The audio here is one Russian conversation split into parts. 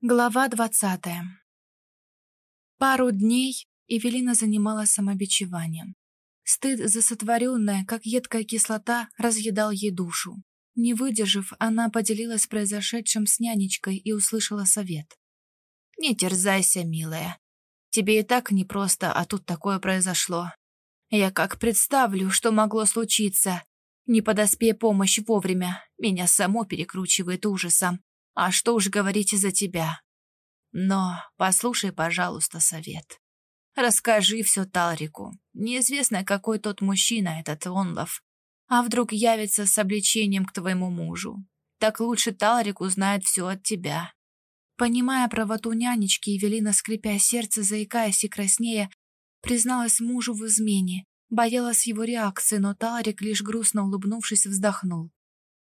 Глава двадцатая. Пару дней Эвелина занималась самобичеванием. Стыд за сотворенное, как едкая кислота, разъедал ей душу. Не выдержав, она поделилась произошедшим с нянечкой и услышала совет. «Не терзайся, милая. Тебе и так непросто, а тут такое произошло. Я как представлю, что могло случиться. Не подоспея помощь вовремя, меня само перекручивает ужасом. А что уж говорить за тебя. Но послушай, пожалуйста, совет. Расскажи все Талрику. Неизвестно, какой тот мужчина, этот Онлов. А вдруг явится с обличением к твоему мужу. Так лучше Талрик узнает все от тебя. Понимая правоту нянечки, Евелина, скрипя сердце, заикаясь и краснея, призналась мужу в измене, боялась его реакции, но Талрик, лишь грустно улыбнувшись, вздохнул.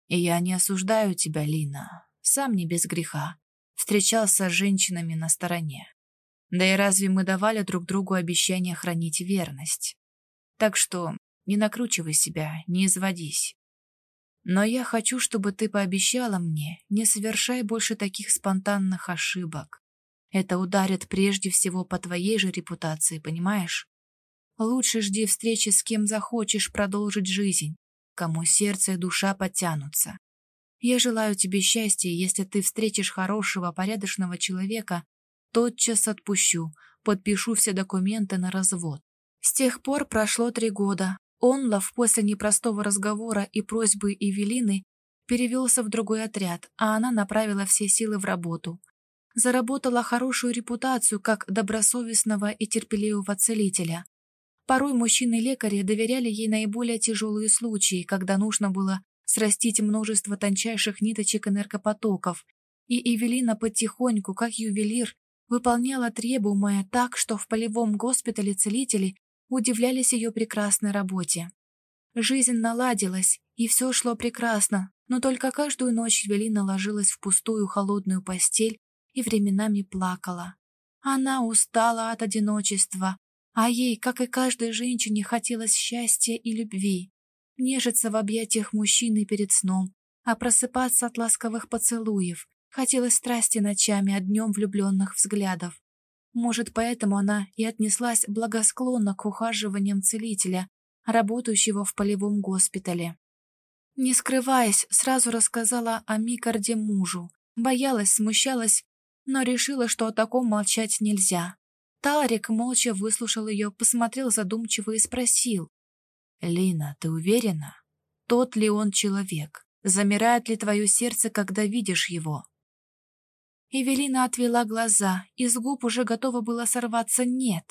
«И я не осуждаю тебя, Лина сам не без греха, встречался с женщинами на стороне. Да и разве мы давали друг другу обещание хранить верность? Так что не накручивай себя, не изводись. Но я хочу, чтобы ты пообещала мне, не совершай больше таких спонтанных ошибок. Это ударит прежде всего по твоей же репутации, понимаешь? Лучше жди встречи с кем захочешь продолжить жизнь, кому сердце и душа потянутся. Я желаю тебе счастья, если ты встретишь хорошего, порядочного человека, тотчас отпущу, подпишу все документы на развод. С тех пор прошло три года. Онлов после непростого разговора и просьбы Эвелины перевелся в другой отряд, а она направила все силы в работу. Заработала хорошую репутацию как добросовестного и терпеливого целителя. Порой мужчины-лекари доверяли ей наиболее тяжелые случаи, когда нужно было срастить множество тончайших ниточек энергопотоков, и Эвелина потихоньку, как ювелир, выполняла требуемое так, что в полевом госпитале целители удивлялись ее прекрасной работе. Жизнь наладилась, и все шло прекрасно, но только каждую ночь Эвелина ложилась в пустую холодную постель и временами плакала. Она устала от одиночества, а ей, как и каждой женщине, хотелось счастья и любви нежиться в объятиях мужчины перед сном, а просыпаться от ласковых поцелуев. Хотелось страсти ночами, а днем влюбленных взглядов. Может, поэтому она и отнеслась благосклонно к ухаживаниям целителя, работающего в полевом госпитале. Не скрываясь, сразу рассказала о Микарде мужу. Боялась, смущалась, но решила, что о таком молчать нельзя. Таларик молча выслушал ее, посмотрел задумчиво и спросил. Лина, ты уверена? Тот ли он человек? Замирает ли твое сердце, когда видишь его? Эвелина отвела глаза, из губ уже готова была сорваться «нет».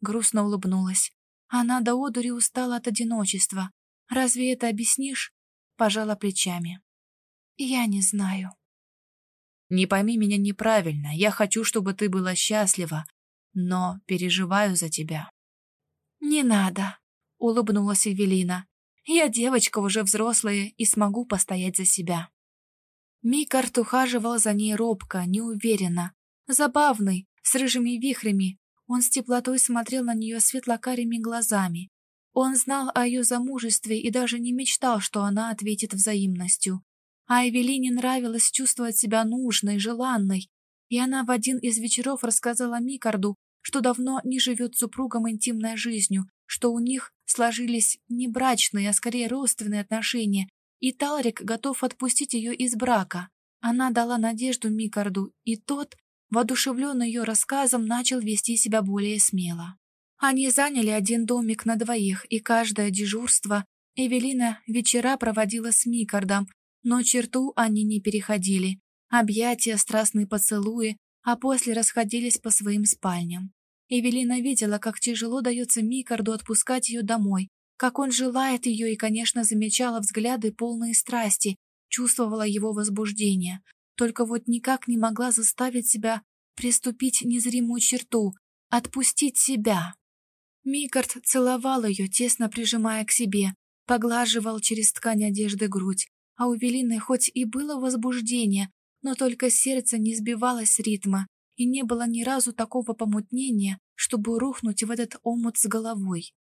Грустно улыбнулась. Она до одури устала от одиночества. Разве это объяснишь? Пожала плечами. Я не знаю. Не пойми меня неправильно. Я хочу, чтобы ты была счастлива, но переживаю за тебя. Не надо, — улыбнулась Эвелина. «Я девочка уже взрослая и смогу постоять за себя». Микарт ухаживал за ней робко, неуверенно. Забавный, с рыжими вихрями. Он с теплотой смотрел на нее светлокарими глазами. Он знал о ее замужестве и даже не мечтал, что она ответит взаимностью. А Эвелине нравилось чувствовать себя нужной, желанной, и она в один из вечеров рассказала Микарду, что давно не живет супругом интимной жизнью, что у них сложились не брачные, а скорее родственные отношения, и Талрик готов отпустить ее из брака. Она дала надежду Микарду, и тот, воодушевленный ее рассказом, начал вести себя более смело. Они заняли один домик на двоих, и каждое дежурство Эвелина вечера проводила с Микардом, но черту они не переходили. Объятия, страстные поцелуи, а после расходились по своим спальням. Эвелина видела, как тяжело дается Микарду отпускать ее домой, как он желает ее и, конечно, замечала взгляды полные страсти, чувствовала его возбуждение, только вот никак не могла заставить себя приступить незримую черту, отпустить себя. Микард целовал ее, тесно прижимая к себе, поглаживал через ткань одежды грудь, а у Велины хоть и было возбуждение, но только сердце не сбивалось с ритма, и не было ни разу такого помутнения, чтобы рухнуть в этот омут с головой.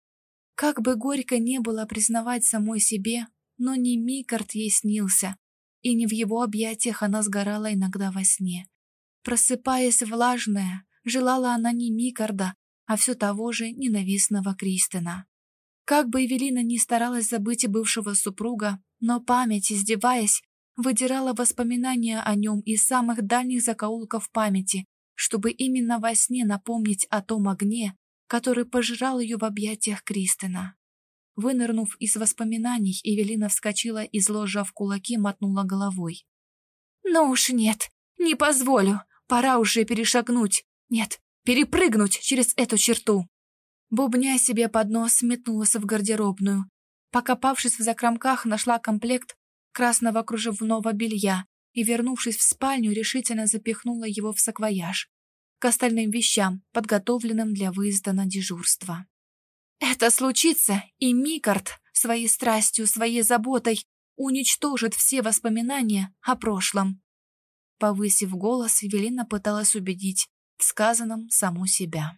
Как бы горько не было признавать самой себе, но не Микарт ей снился, и не в его объятиях она сгорала иногда во сне. Просыпаясь влажная, желала она не Микарда, а все того же ненавистного Кристина. Как бы Эвелина ни старалась забыть бывшего супруга, но память, издеваясь, выдирала воспоминания о нем из самых дальних закоулков памяти, чтобы именно во сне напомнить о том огне, который пожирал ее в объятиях Кристина. Вынырнув из воспоминаний, Эвелина вскочила и, зложа в кулаки, мотнула головой. «Ну уж нет, не позволю, пора уже перешагнуть, нет, перепрыгнуть через эту черту!» Бубня себе под нос, метнулась в гардеробную. Покопавшись в закромках, нашла комплект красного кружевного белья и, вернувшись в спальню, решительно запихнула его в саквояж к остальным вещам, подготовленным для выезда на дежурство. Это случится, и Микард своей страстью, своей заботой уничтожит все воспоминания о прошлом. Повысив голос, Велина пыталась убедить в сказанном саму себя.